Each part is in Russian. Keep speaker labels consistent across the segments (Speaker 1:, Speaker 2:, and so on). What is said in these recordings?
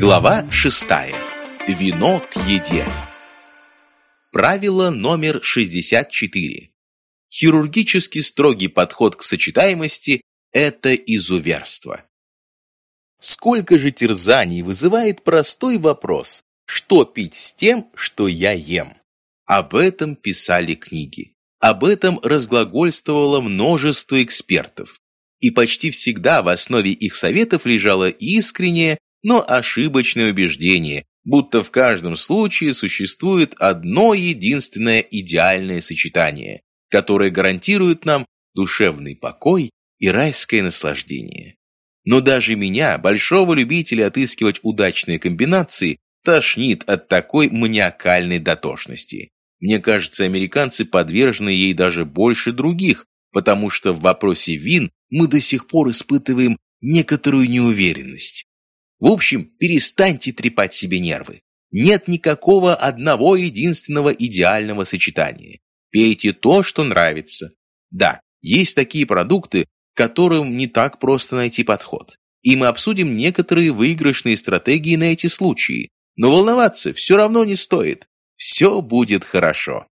Speaker 1: Глава шестая. Вино к еде. Правило номер 64. Хирургически строгий подход к сочетаемости – это изуверство. Сколько же терзаний вызывает простой вопрос «Что пить с тем, что я ем?» Об этом писали книги. Об этом разглагольствовало множество экспертов. И почти всегда в основе их советов лежало искреннее, но ошибочное убеждение, будто в каждом случае существует одно единственное идеальное сочетание, которое гарантирует нам душевный покой и райское наслаждение. Но даже меня, большого любителя отыскивать удачные комбинации, тошнит от такой маниакальной дотошности. Мне кажется, американцы подвержены ей даже больше других, потому что в вопросе вин мы до сих пор испытываем некоторую неуверенность. В общем, перестаньте трепать себе нервы. Нет никакого одного единственного идеального сочетания. Пейте то, что нравится. Да, есть такие продукты, которым не так просто найти подход. И мы обсудим некоторые выигрышные стратегии на эти случаи. Но волноваться все равно не стоит. Все будет хорошо.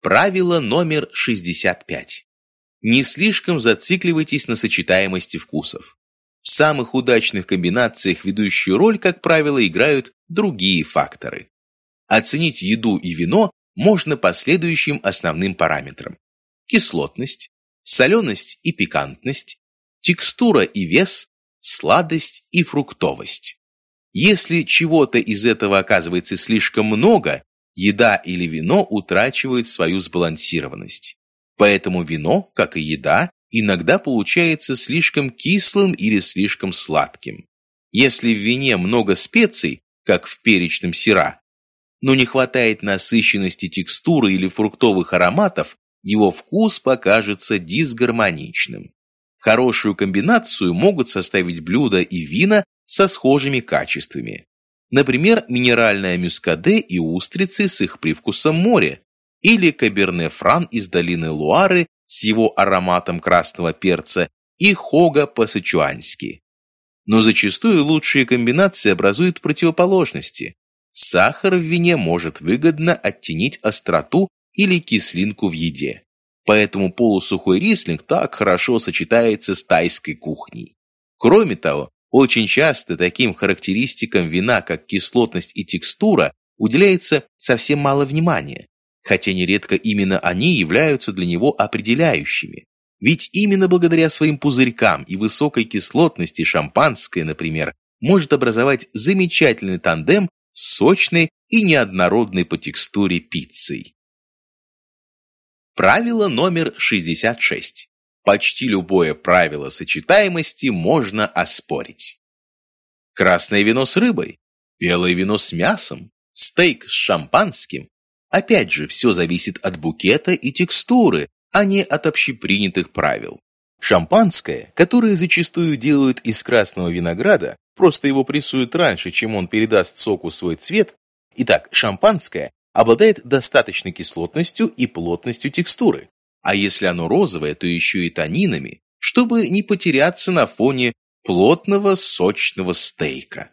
Speaker 1: Правило номер 65. Не слишком зацикливайтесь на сочетаемости вкусов. В самых удачных комбинациях ведущую роль, как правило, играют другие факторы. Оценить еду и вино можно по следующим основным параметрам. Кислотность, соленость и пикантность, текстура и вес, сладость и фруктовость. Если чего-то из этого оказывается слишком много, еда или вино утрачивают свою сбалансированность. Поэтому вино, как и еда, иногда получается слишком кислым или слишком сладким. Если в вине много специй, как в перечном сира, но не хватает насыщенности текстуры или фруктовых ароматов, его вкус покажется дисгармоничным. Хорошую комбинацию могут составить блюда и вина со схожими качествами. Например, минеральная мюскаде и устрицы с их привкусом моря, или каберне-фран из долины Луары с его ароматом красного перца и хога по-сычуански. Но зачастую лучшие комбинации образуют противоположности. Сахар в вине может выгодно оттенить остроту или кислинку в еде. Поэтому полусухой рислинг так хорошо сочетается с тайской кухней. Кроме того, очень часто таким характеристикам вина, как кислотность и текстура, уделяется совсем мало внимания хотя нередко именно они являются для него определяющими. Ведь именно благодаря своим пузырькам и высокой кислотности шампанское, например, может образовать замечательный тандем с сочной и неоднородной по текстуре пиццей. Правило номер 66. Почти любое правило сочетаемости можно оспорить. Красное вино с рыбой, белое вино с мясом, стейк с шампанским, Опять же, все зависит от букета и текстуры, а не от общепринятых правил. Шампанское, которое зачастую делают из красного винограда, просто его прессуют раньше, чем он передаст соку свой цвет. Итак, шампанское обладает достаточной кислотностью и плотностью текстуры. А если оно розовое, то еще и танинами, чтобы не потеряться на фоне плотного сочного стейка.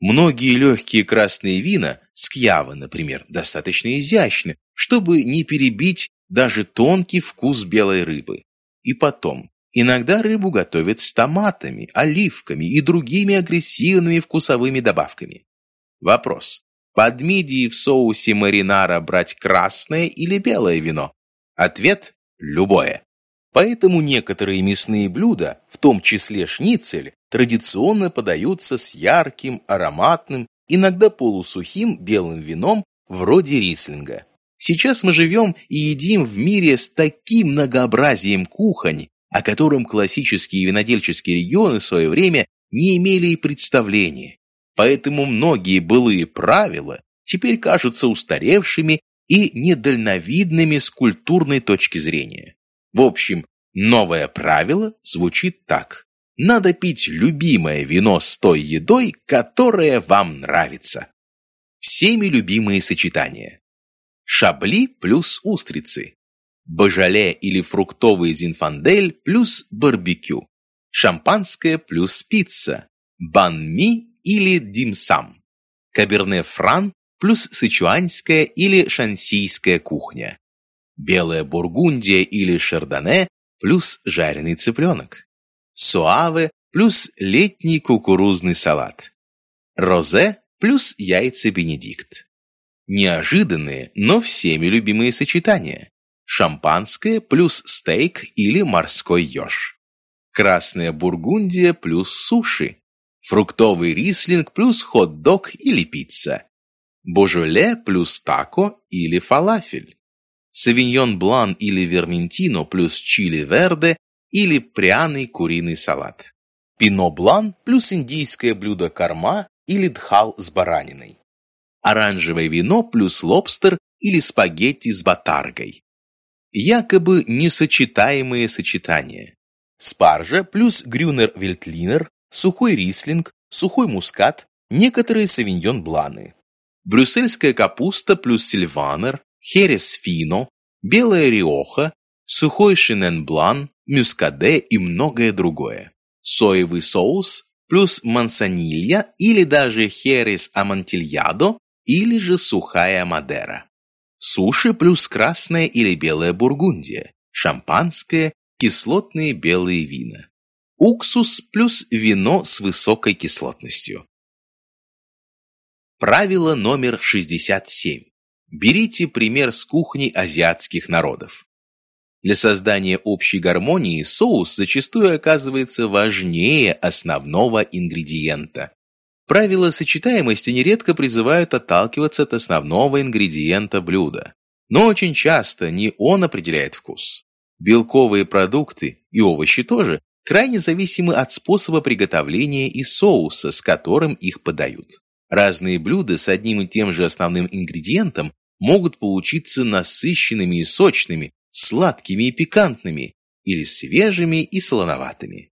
Speaker 1: Многие легкие красные вина, скьява, например, достаточно изящны, чтобы не перебить даже тонкий вкус белой рыбы. И потом, иногда рыбу готовят с томатами, оливками и другими агрессивными вкусовыми добавками. Вопрос. Под мидии в соусе маринара брать красное или белое вино? Ответ – любое. Поэтому некоторые мясные блюда, в том числе шницель, традиционно подаются с ярким, ароматным, иногда полусухим белым вином вроде рислинга. Сейчас мы живем и едим в мире с таким многообразием кухонь, о котором классические винодельческие регионы в свое время не имели и представления. Поэтому многие былые правила теперь кажутся устаревшими и недальновидными с культурной точки зрения. В общем, новое правило звучит так. Надо пить любимое вино с той едой, которая вам нравится. Всеми любимые сочетания. Шабли плюс устрицы. божале или фруктовый зинфандель плюс барбекю, шампанское плюс пицца, банми или димсам, каберне-фран плюс сычуанская или шансийская кухня, белая бургундия или шардоне плюс жареный цыпленок, суаве плюс летний кукурузный салат, розе плюс яйца бенедикт. Неожиданные, но всеми любимые сочетания. Шампанское плюс стейк или морской еж. Красная бургундия плюс суши. Фруктовый рислинг плюс хот-дог или пицца. Божоле плюс тако или фалафель. Савиньон блан или верментино плюс чили верде или пряный куриный салат. Пино блан плюс индийское блюдо корма или дхал с бараниной. Оранжевое вино плюс лобстер или спагетти с батаргой. Якобы несочетаемые сочетания. Спаржа плюс грюнер-вельтлинер, сухой рислинг, сухой мускат, некоторые савиньон-бланы. Брюссельская капуста плюс сильванер, херес фино, белая риоха, сухой шинен-блан, мюскаде и многое другое. Соевый соус плюс мансанилья или даже херес амантильядо или же сухая мадера. Суши плюс красная или белая бургундия, шампанское, кислотные белые вина. Уксус плюс вино с высокой кислотностью. Правило номер 67. Берите пример с кухни азиатских народов. Для создания общей гармонии соус зачастую оказывается важнее основного ингредиента. Правила сочетаемости нередко призывают отталкиваться от основного ингредиента блюда. Но очень часто не он определяет вкус. Белковые продукты и овощи тоже крайне зависимы от способа приготовления и соуса, с которым их подают. Разные блюда с одним и тем же основным ингредиентом могут получиться насыщенными и сочными, сладкими и пикантными, или свежими и солоноватыми.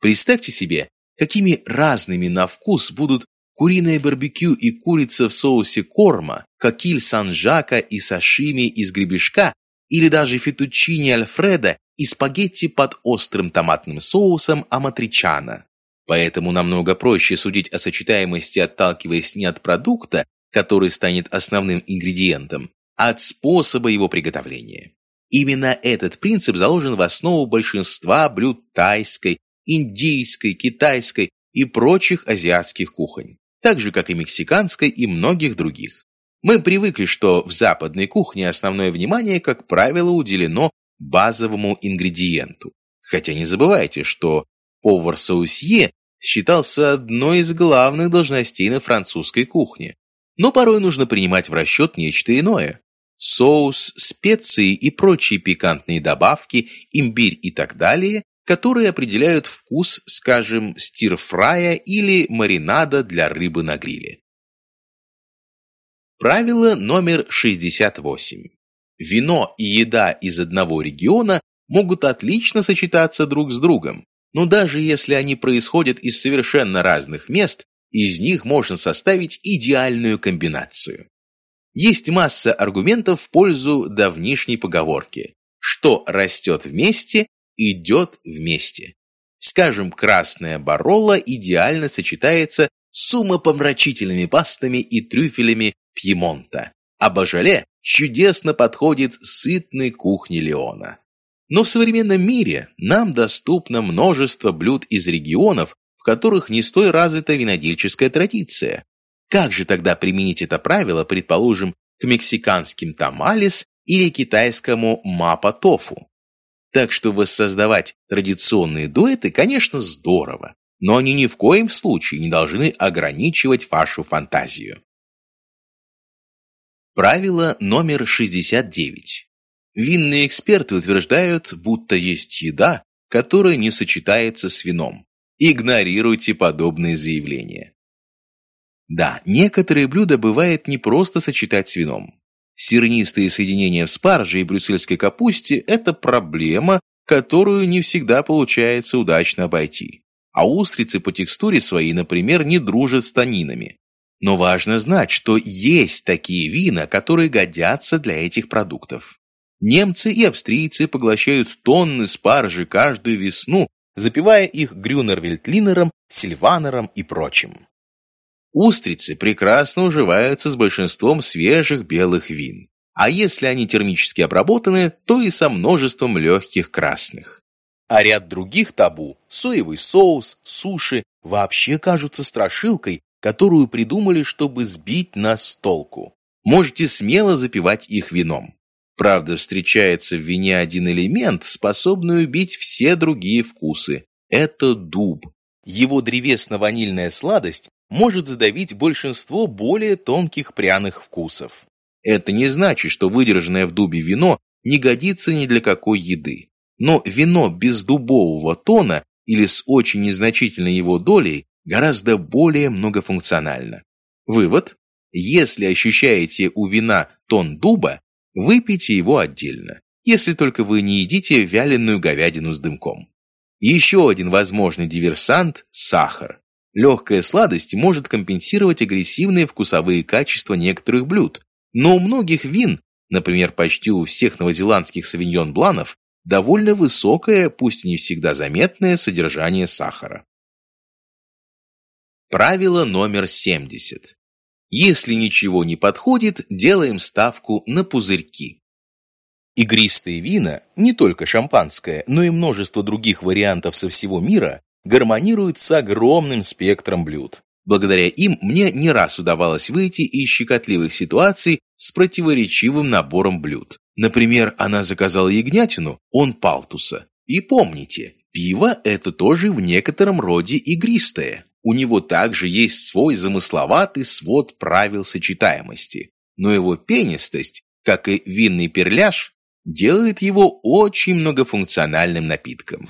Speaker 1: Представьте себе, какими разными на вкус будут куриное барбекю и курица в соусе корма, кокиль санжака и сашими из гребешка, или даже фетучини альфреда и спагетти под острым томатным соусом аматричана. Поэтому намного проще судить о сочетаемости, отталкиваясь не от продукта, который станет основным ингредиентом, а от способа его приготовления. Именно этот принцип заложен в основу большинства блюд тайской, индийской, китайской и прочих азиатских кухонь, так же, как и мексиканской и многих других. Мы привыкли, что в западной кухне основное внимание, как правило, уделено базовому ингредиенту. Хотя не забывайте, что повар-саусье считался одной из главных должностей на французской кухне. Но порой нужно принимать в расчет нечто иное соус, специи и прочие пикантные добавки, имбирь и так далее, которые определяют вкус, скажем, стирфрая или маринада для рыбы на гриле. Правило номер 68. Вино и еда из одного региона могут отлично сочетаться друг с другом, но даже если они происходят из совершенно разных мест, из них можно составить идеальную комбинацию. Есть масса аргументов в пользу давнишней поговорки «что растет вместе, идет вместе». Скажем, красная баролла идеально сочетается с умопомрачительными пастами и трюфелями Пьемонта, а бажале чудесно подходит сытной кухне Леона. Но в современном мире нам доступно множество блюд из регионов, в которых не столь развита винодельческая традиция, как же тогда применить это правило, предположим, к мексиканским тамалес или китайскому мапа-тофу? Так что воссоздавать традиционные дуэты, конечно, здорово, но они ни в коем случае не должны ограничивать вашу фантазию. Правило номер 69. Винные эксперты утверждают, будто есть еда, которая не сочетается с вином. Игнорируйте подобные заявления. Да, некоторые блюда бывает не просто сочетать с вином. Сернистые соединения в спарже и брюссельской капусте – это проблема, которую не всегда получается удачно обойти. А устрицы по текстуре своей, например, не дружат с танинами. Но важно знать, что есть такие вина, которые годятся для этих продуктов. Немцы и австрийцы поглощают тонны спаржи каждую весну, запивая их грюнер-вельтлинером, сильванером и прочим. Устрицы прекрасно уживаются с большинством свежих белых вин. А если они термически обработаны, то и со множеством легких красных. А ряд других табу – соевый соус, суши – вообще кажутся страшилкой, которую придумали, чтобы сбить нас с толку. Можете смело запивать их вином. Правда, встречается в вине один элемент, способный убить все другие вкусы. Это дуб. Его древесно-ванильная сладость может задавить большинство более тонких пряных вкусов. Это не значит, что выдержанное в дубе вино не годится ни для какой еды. Но вино без дубового тона или с очень незначительной его долей гораздо более многофункционально. Вывод. Если ощущаете у вина тон дуба, выпейте его отдельно, если только вы не едите вяленую говядину с дымком. Еще один возможный диверсант – сахар. Легкая сладость может компенсировать агрессивные вкусовые качества некоторых блюд, но у многих вин, например, почти у всех новозеландских савиньон-бланов, довольно высокое, пусть и не всегда заметное, содержание сахара. Правило номер 70. Если ничего не подходит, делаем ставку на пузырьки. Игристые вина, не только шампанское, но и множество других вариантов со всего мира, гармонируют с огромным спектром блюд. Благодаря им мне не раз удавалось выйти из щекотливых ситуаций с противоречивым набором блюд. Например, она заказала ягнятину, он палтуса. И помните, пиво – это тоже в некотором роде игристое. У него также есть свой замысловатый свод правил сочетаемости. Но его пенистость, как и винный перляж, делает его очень многофункциональным напитком.